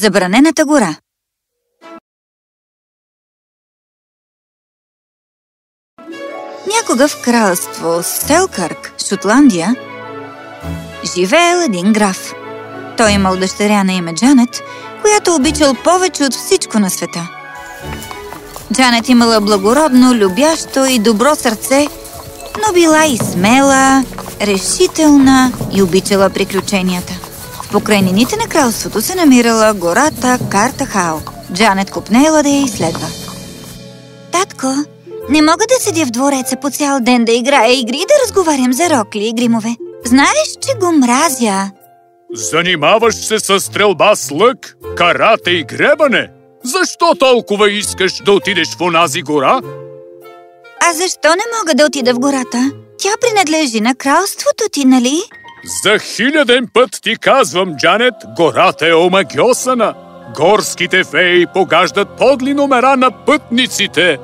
Забранената гора Някога в кралство Селкърк, Шотландия, живеел един граф. Той имал дъщеря на име Джанет, която обичал повече от всичко на света. Джанет имала благородно, любящо и добро сърце, но била и смела, решителна и обичала приключенията. В покрайнините на кралството се намирала гората Картахао. Джанет купнела да я изследва. Татко, не мога да седя в двореца по цял ден да играя игри и да разговарям за рокли и гримове. Знаеш, че го мразя. Занимаваш се с стрелба с лък, карате и гребане? Защо толкова искаш да отидеш в онази гора? А защо не мога да отида в гората? Тя принадлежи на кралството ти, нали? За хиляден път ти казвам, Джанет, гората е омагиосана. Горските феи погаждат подли номера на пътниците.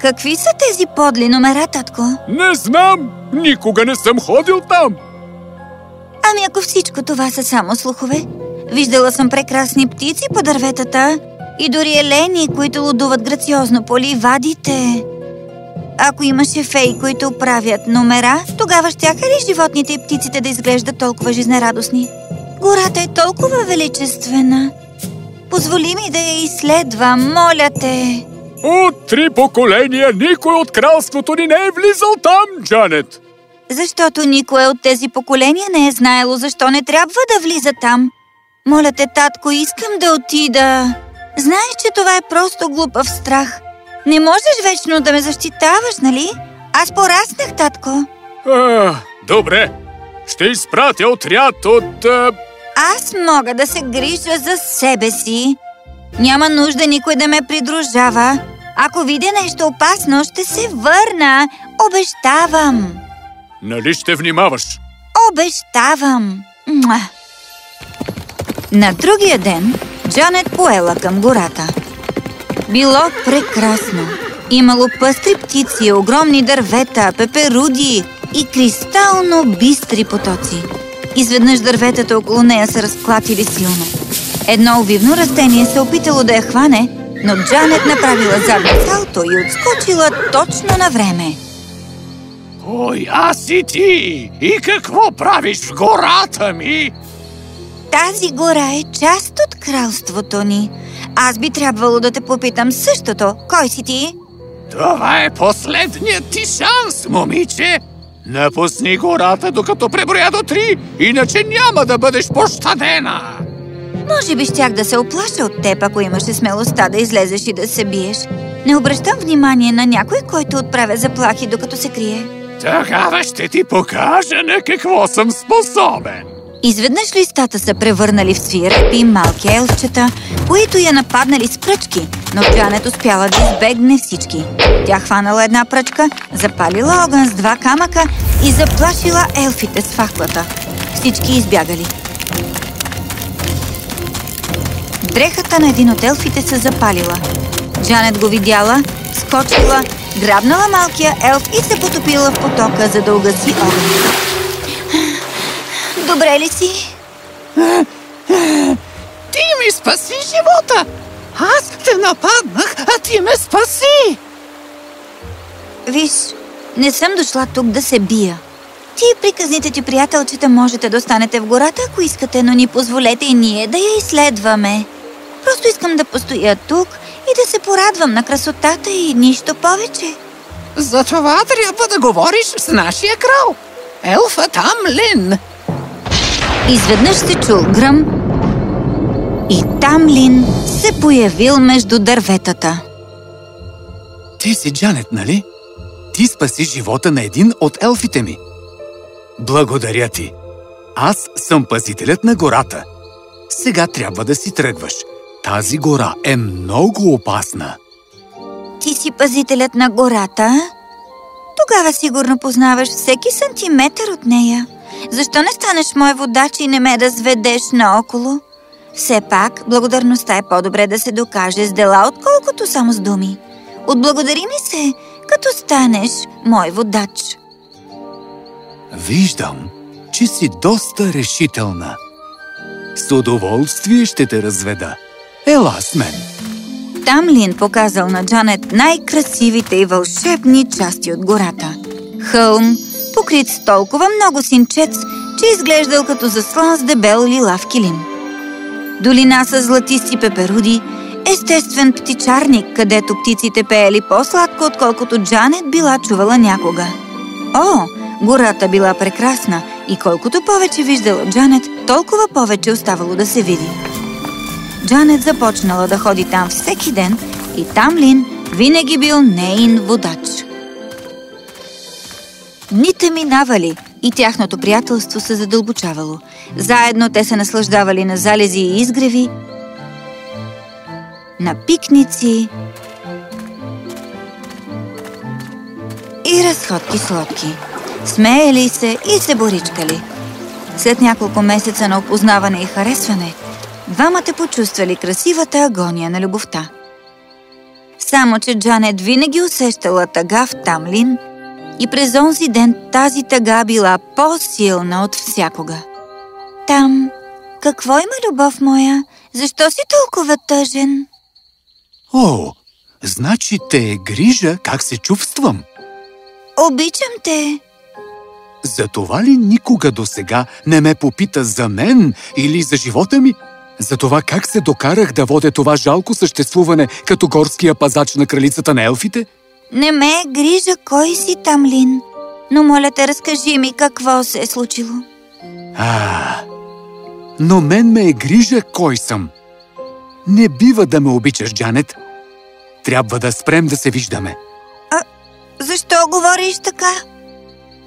Какви са тези подли номера, татко? Не знам! Никога не съм ходил там! Ами ако всичко това са само слухове? Виждала съм прекрасни птици по дърветата и дори елени, които лудуват грациозно по ливадите. Ако имаше феи, които правят номера, тогава щяха ли животните и птиците да изглеждат толкова жизнерадостни? Гората е толкова величествена. Позволи ми да я изследвам, моля те. От три поколения никой от кралството ни не е влизал там, Джанет! Защото никое от тези поколения не е знаело защо не трябва да влиза там. Моля те, татко, искам да отида. Знаеш, че това е просто глупав страх. Не можеш вечно да ме защитаваш, нали? Аз пораснах, татко. А, добре, ще изпратя отряд от... А... Аз мога да се грижа за себе си. Няма нужда никой да ме придружава. Ако видя нещо опасно, ще се върна. Обещавам. Нали ще внимаваш? Обещавам. Муа. На другия ден Джанет поела към гората. Било прекрасно. Имало пъстри птици, огромни дървета, пеперуди и кристално бистри потоци. Изведнъж дърветата около нея се разклатили силно. Едно овивно растение се опитало да я хване, но Джанет направила задно салто и отскочила точно на време. Ой, аз и ти! И какво правиш в гората ми? Тази гора е част от кралството ни. Аз би трябвало да те попитам същото. Кой си ти? Това е последният ти шанс, момиче! Напусни гората, докато преброя до три, иначе няма да бъдеш пощадена! Може би щях да се оплаша от теб, ако имаше смелостта да излезеш и да се биеш. Не обръщам внимание на някой, който отправя заплахи, докато се крие. Тогава ще ти покажа на какво съм способен! Изведнъж листата са превърнали в свирепи малки елфчета, които я нападнали с пръчки, но Джанет успяла да избегне всички. Тя хванала една пръчка, запалила огън с два камъка и заплашила елфите с факлата. Всички избягали. Дрехата на един от елфите се запалила. Джанет го видяла, скочила, грабнала малкия елф и се потопила в потока, за да угаси огън. Добре ли си? Ти ми спаси живота! Аз те нападнах, а ти ме спаси! Виж, не съм дошла тук да се бия. Ти и приказните ти приятелчета можете да останете в гората, ако искате, но ни позволете и ние да я изследваме. Просто искам да постоя тук и да се порадвам на красотата и нищо повече. За това трябва да говориш с нашия крал. Елфа Тамлин. Изведнъж се чул гръм и Тамлин се появил между дърветата. Ти си Джанет, нали? Ти спаси живота на един от елфите ми. Благодаря ти. Аз съм пазителят на гората. Сега трябва да си тръгваш. Тази гора е много опасна. Ти си пазителят на гората? Тогава сигурно познаваш всеки сантиметър от нея. Защо не станеш мой водач и не ме разведеш наоколо? Все пак, благодарността е по-добре да се докаже с дела, отколкото само с думи. Отблагодари ми се, като станеш мой водач. Виждам, че си доста решителна. С удоволствие ще те разведа. Ела с мен. Тамлин показал на Джанет най-красивите и вълшебни части от гората. Хълм, покрит с толкова много синчец, че изглеждал като заслан с дебел лилав килим. Долина с златисти пеперуди, естествен птичарник, където птиците пеели по-сладко, отколкото Джанет била чувала някога. О, гората била прекрасна и колкото повече виждала Джанет, толкова повече оставало да се види. Джанет започнала да ходи там всеки ден и Тамлин винаги бил нейн водач. Дните минавали и тяхното приятелство се задълбочавало. Заедно те се наслаждавали на залези и изгреви, на пикници и разходки с лодки. Смеяли се и се боричкали. След няколко месеца на опознаване и харесване, двамата почувствали красивата агония на любовта. Само, че Джанет винаги усещала тъга в Тамлин и през онзи ден тази тъга била по-силна от всякога. Там, какво има любов моя? Защо си толкова тъжен? О, значи те е грижа как се чувствам. Обичам те. За това ли никога до сега не ме попита за мен или за живота ми? За това как се докарах да водя това жалко съществуване като горския пазач на кралицата на елфите? Не ме е грижа кой си там, Лин. Но моля те, разкажи ми какво се е случило. А, но мен ме е грижа кой съм. Не бива да ме обичаш, Джанет. Трябва да спрем да се виждаме. А защо говориш така?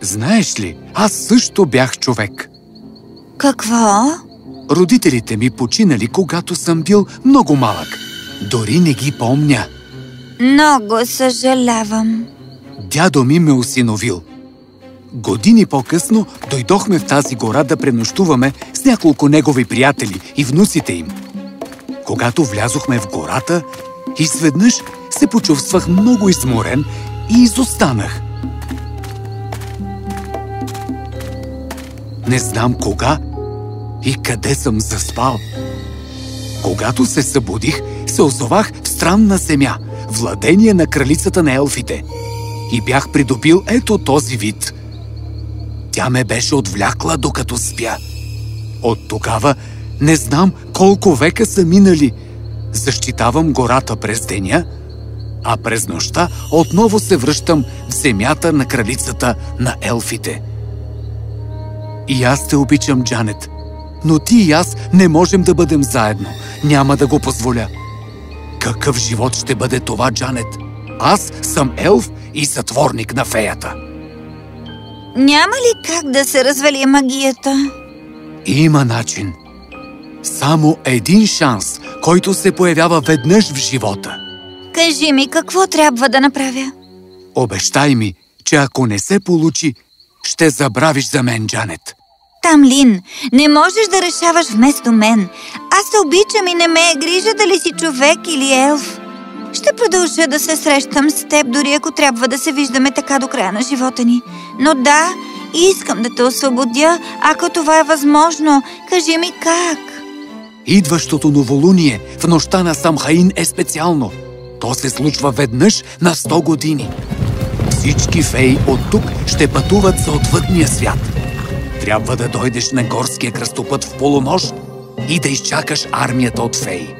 Знаеш ли, аз също бях човек. Какво? Родителите ми починали, когато съм бил много малък. Дори не ги помня. Много съжалявам. Дядо ми ме осиновил. Години по-късно дойдохме в тази гора да пренощуваме с няколко негови приятели и внуците им. Когато влязохме в гората, изведнъж се почувствах много изморен и изостанах. Не знам кога и къде съм заспал. Когато се събудих, се озовах в странна земя, владение на кралицата на елфите. И бях придобил ето този вид. Тя ме беше отвлякла, докато спя. От тогава не знам колко века са минали. Защитавам гората през деня, а през нощта отново се връщам в земята на кралицата на елфите. И аз те обичам, Джанет. Но ти и аз не можем да бъдем заедно. Няма да го позволя. Какъв живот ще бъде това, Джанет? Аз съм елф и сътворник на феята. Няма ли как да се развали магията? Има начин. Само един шанс, който се появява веднъж в живота. Кажи ми, какво трябва да направя? Обещай ми, че ако не се получи, ще забравиш за мен, Джанет. Тамлин, не можеш да решаваш вместо мен. Се обичам и не ме е грижа дали си човек или елф. Ще продължа да се срещам с теб, дори ако трябва да се виждаме така до края на живота ни. Но да, искам да те освободя, ако това е възможно. Кажи ми как. Идващото новолуние в нощта на Самхаин е специално. То се случва веднъж на 100 години. Всички феи от тук ще пътуват за отвъдния свят. Трябва да дойдеш на горския кръстопът в полунощ и да изчакаш армията от феи.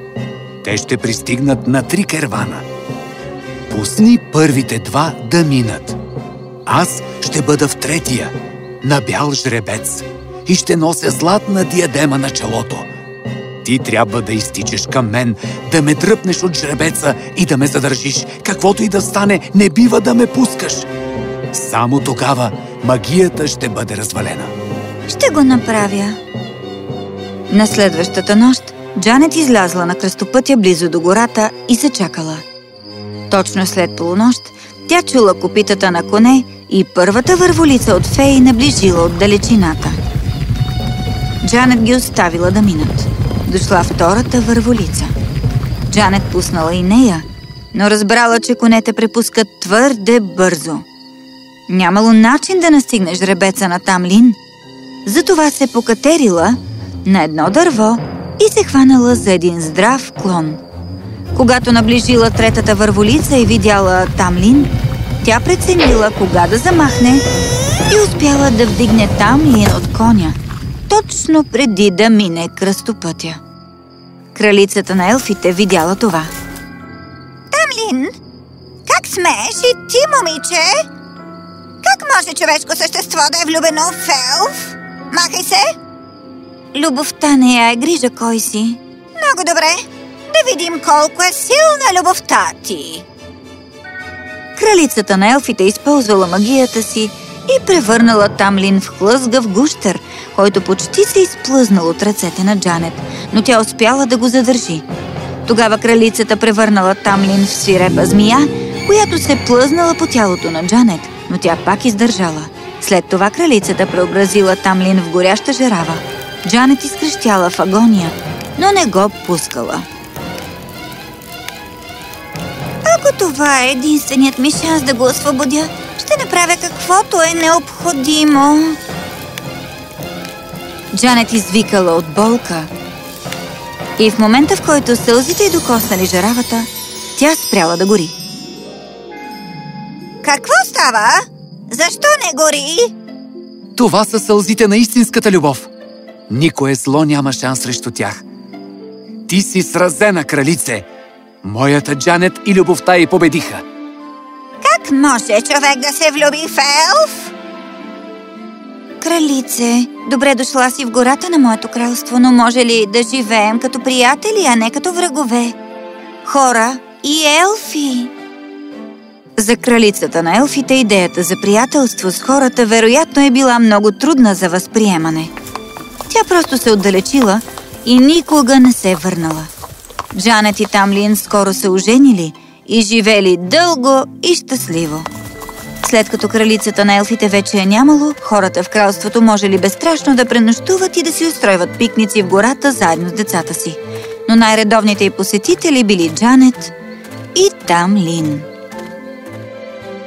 Те ще пристигнат на три кервана. Пусни първите два да минат. Аз ще бъда в третия, на бял жребец, и ще нося златна диадема на челото. Ти трябва да изтичаш към мен, да ме дръпнеш от жребеца и да ме задържиш. Каквото и да стане, не бива да ме пускаш. Само тогава магията ще бъде развалена. Ще го направя. На следващата нощ Джанет излязла на кръстопътя близо до гората и се чакала. Точно след полунощ тя чула копитата на коне и първата върволица от феи наближила от далечината. Джанет ги оставила да минат. Дошла втората върволица. Джанет пуснала и нея, но разбрала, че конете препускат твърде бързо. Нямало начин да настигне жребеца на Тамлин, затова се покатерила, на едно дърво и се хванала за един здрав клон. Когато наближила третата върволица и видяла Тамлин, тя преценила кога да замахне и успяла да вдигне Тамлин от коня, точно преди да мине кръстопътя. Кралицата на елфите видяла това. Тамлин, как смееш и ти, момиче? Как може човешко същество да е влюбено в елф? Махай се! Любовта не я е грижа кой си. Много добре. Да видим колко е силна любовта ти. Кралицата на елфите използвала магията си и превърнала Тамлин в хлъзгав гущер, който почти се изплъзнал от ръцете на Джанет, но тя успяла да го задържи. Тогава кралицата превърнала Тамлин в свирепа змия, която се плъзнала по тялото на Джанет, но тя пак издържала. След това кралицата преобразила Тамлин в горяща жерава. Джанет изкрещяла в агония, но не го пускала. Ако това е единственият ми шанс да го освободя, ще направя каквото е необходимо. Джанет извикала от болка. И в момента, в който сълзите й докоснали жаравата, тя спряла да гори. Какво става? Защо не гори? Това са сълзите на истинската любов. Никое зло няма шанс срещу тях. Ти си сразена, кралице. Моята Джанет и любовта й победиха. Как може човек да се влюби в елф? Кралице, добре дошла си в гората на моето кралство, но може ли да живеем като приятели, а не като врагове? Хора и елфи! За кралицата на елфите идеята за приятелство с хората вероятно е била много трудна за възприемане. Тя просто се отдалечила и никога не се върнала. Джанет и Тамлин скоро се оженили и живели дълго и щастливо. След като кралицата на елфите вече е нямало, хората в кралството можели безстрашно да пренощуват и да си устройват пикници в гората заедно с децата си. Но най-редовните й посетители били Джанет и Тамлин.